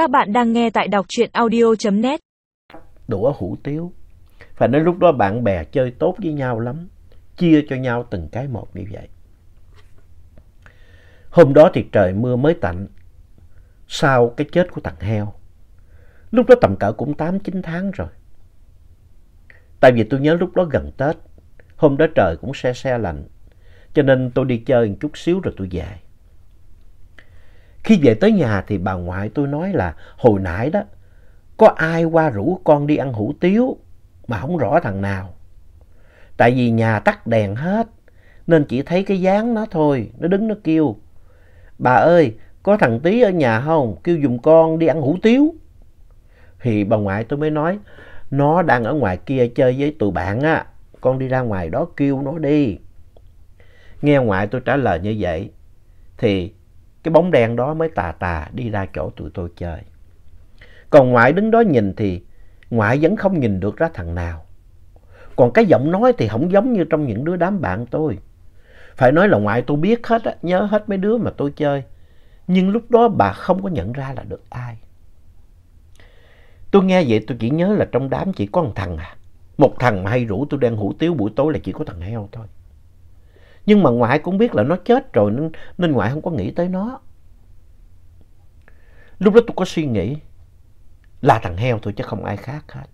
Các bạn đang nghe tại đọc truyện audio.net. đũa hủ tiếu. Phải nói lúc đó bạn bè chơi tốt với nhau lắm. Chia cho nhau từng cái một như vậy. Hôm đó thì trời mưa mới tạnh. Sau cái chết của thằng heo. Lúc đó tầm cỡ cũng 8-9 tháng rồi. Tại vì tôi nhớ lúc đó gần Tết. Hôm đó trời cũng se se lạnh. Cho nên tôi đi chơi một chút xíu rồi tôi về. Khi về tới nhà thì bà ngoại tôi nói là hồi nãy đó có ai qua rủ con đi ăn hủ tiếu mà không rõ thằng nào. Tại vì nhà tắt đèn hết nên chỉ thấy cái dáng nó thôi, nó đứng nó kêu. Bà ơi, có thằng Tí ở nhà không? Kêu dùm con đi ăn hủ tiếu. Thì bà ngoại tôi mới nói, nó đang ở ngoài kia chơi với tụi bạn á, con đi ra ngoài đó kêu nó đi. Nghe ngoại tôi trả lời như vậy, thì cái bóng đen đó mới tà tà đi ra chỗ tụi tôi chơi. Còn ngoại đứng đó nhìn thì ngoại vẫn không nhìn được ra thằng nào. Còn cái giọng nói thì không giống như trong những đứa đám bạn tôi. Phải nói là ngoại tôi biết hết, á, nhớ hết mấy đứa mà tôi chơi. Nhưng lúc đó bà không có nhận ra là được ai. Tôi nghe vậy tôi chỉ nhớ là trong đám chỉ có một thằng à. Một thằng mà hay rủ tôi đang hủ tiếu buổi tối là chỉ có thằng heo thôi. Nhưng mà ngoại cũng biết là nó chết rồi nên, nên ngoại không có nghĩ tới nó. Lúc đó tôi có suy nghĩ là thằng heo thôi chứ không ai khác hết.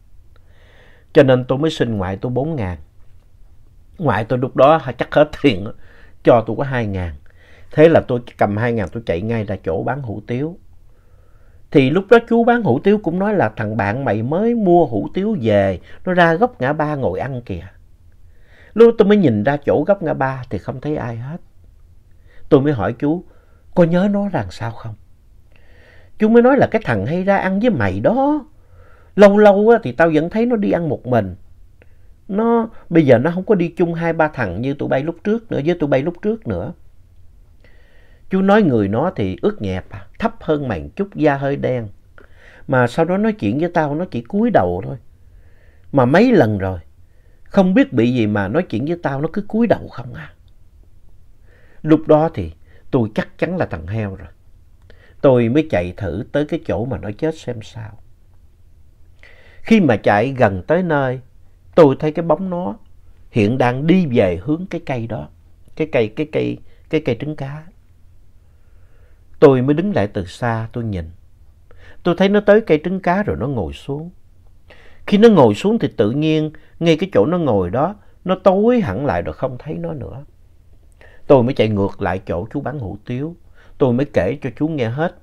Cho nên tôi mới xin ngoại tôi 4 ngàn. Ngoại tôi lúc đó chắc hết tiền cho tôi có 2 ngàn. Thế là tôi cầm 2 ngàn tôi chạy ngay ra chỗ bán hủ tiếu. Thì lúc đó chú bán hủ tiếu cũng nói là thằng bạn mày mới mua hủ tiếu về, nó ra góc ngã ba ngồi ăn kìa. Lúc tôi mới nhìn ra chỗ góc ngã ba thì không thấy ai hết. Tôi mới hỏi chú, có nhớ nó rằng sao không? Chú mới nói là cái thằng hay ra ăn với mày đó. Lâu lâu thì tao vẫn thấy nó đi ăn một mình. Nó bây giờ nó không có đi chung hai ba thằng như tụi bay lúc trước nữa, với tụi bay lúc trước nữa. Chú nói người nó thì ướt nhẹp, à, thấp hơn mày chút, da hơi đen. Mà sau đó nói chuyện với tao nó chỉ cúi đầu thôi. Mà mấy lần rồi, không biết bị gì mà nói chuyện với tao nó cứ cúi đầu không à. Lúc đó thì tôi chắc chắn là thằng heo rồi. Tôi mới chạy thử tới cái chỗ mà nó chết xem sao. Khi mà chạy gần tới nơi, tôi thấy cái bóng nó hiện đang đi về hướng cái cây đó. Cái cây, cái cây, cái cây trứng cá. Tôi mới đứng lại từ xa tôi nhìn. Tôi thấy nó tới cây trứng cá rồi nó ngồi xuống. Khi nó ngồi xuống thì tự nhiên, ngay cái chỗ nó ngồi đó, nó tối hẳn lại rồi không thấy nó nữa. Tôi mới chạy ngược lại chỗ chú bán hủ tiếu. Tôi mới kể cho chú nghe hết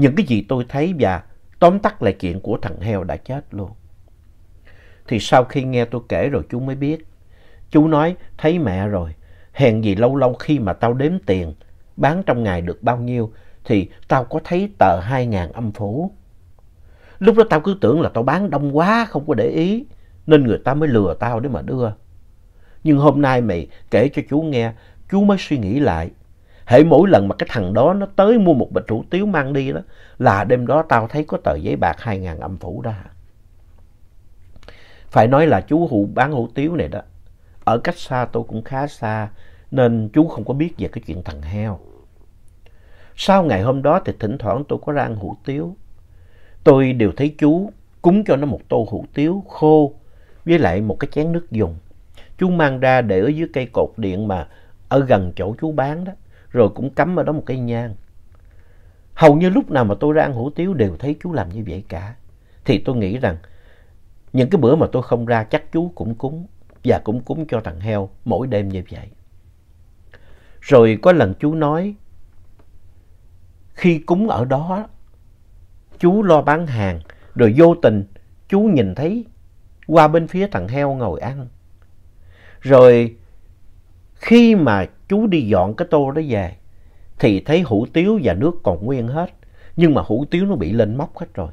những cái gì tôi thấy và tóm tắt lại chuyện của thằng heo đã chết luôn. Thì sau khi nghe tôi kể rồi chú mới biết. Chú nói, thấy mẹ rồi. Hèn gì lâu lâu khi mà tao đếm tiền, bán trong ngày được bao nhiêu, thì tao có thấy tờ hai ngàn âm phủ. Lúc đó tao cứ tưởng là tao bán đông quá không có để ý nên người ta mới lừa tao để mà đưa. Nhưng hôm nay mày kể cho chú nghe, chú mới suy nghĩ lại. Hễ mỗi lần mà cái thằng đó nó tới mua một bịch hủ tiếu mang đi đó là đêm đó tao thấy có tờ giấy bạc hai ngàn âm phủ đó. Phải nói là chú hủ bán hủ tiếu này đó. Ở cách xa tôi cũng khá xa nên chú không có biết về cái chuyện thằng heo. Sau ngày hôm đó thì thỉnh thoảng tôi có ra ăn hủ tiếu. Tôi đều thấy chú cúng cho nó một tô hủ tiếu khô với lại một cái chén nước dùng. Chú mang ra để ở dưới cây cột điện mà ở gần chỗ chú bán đó. Rồi cũng cắm ở đó một cây nhang. Hầu như lúc nào mà tôi ra ăn hủ tiếu đều thấy chú làm như vậy cả. Thì tôi nghĩ rằng những cái bữa mà tôi không ra chắc chú cũng cúng và cũng cúng cho thằng heo mỗi đêm như vậy. Rồi có lần chú nói, khi cúng ở đó chú lo bán hàng rồi vô tình chú nhìn thấy qua bên phía thằng heo ngồi ăn. Rồi khi mà chú đi dọn cái tô đó về thì thấy hủ tiếu và nước còn nguyên hết. Nhưng mà hủ tiếu nó bị lên móc hết rồi.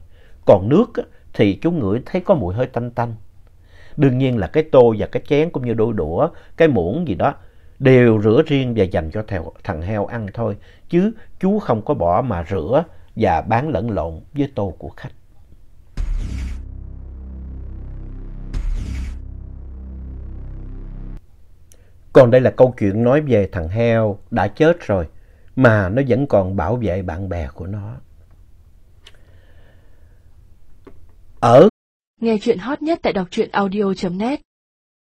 Còn nước thì chú ngửi thấy có mùi hơi tanh tanh. Đương nhiên là cái tô và cái chén cũng như đôi đũa, cái muỗng gì đó đều rửa riêng và dành cho thằng heo ăn thôi. Chứ chú không có bỏ mà rửa và bán lẫn lộn với tô của khách. Còn đây là câu chuyện nói về thằng heo đã chết rồi, mà nó vẫn còn bảo vệ bạn bè của nó. Ở Nghe chuyện hot nhất tại đọc truyện audio.net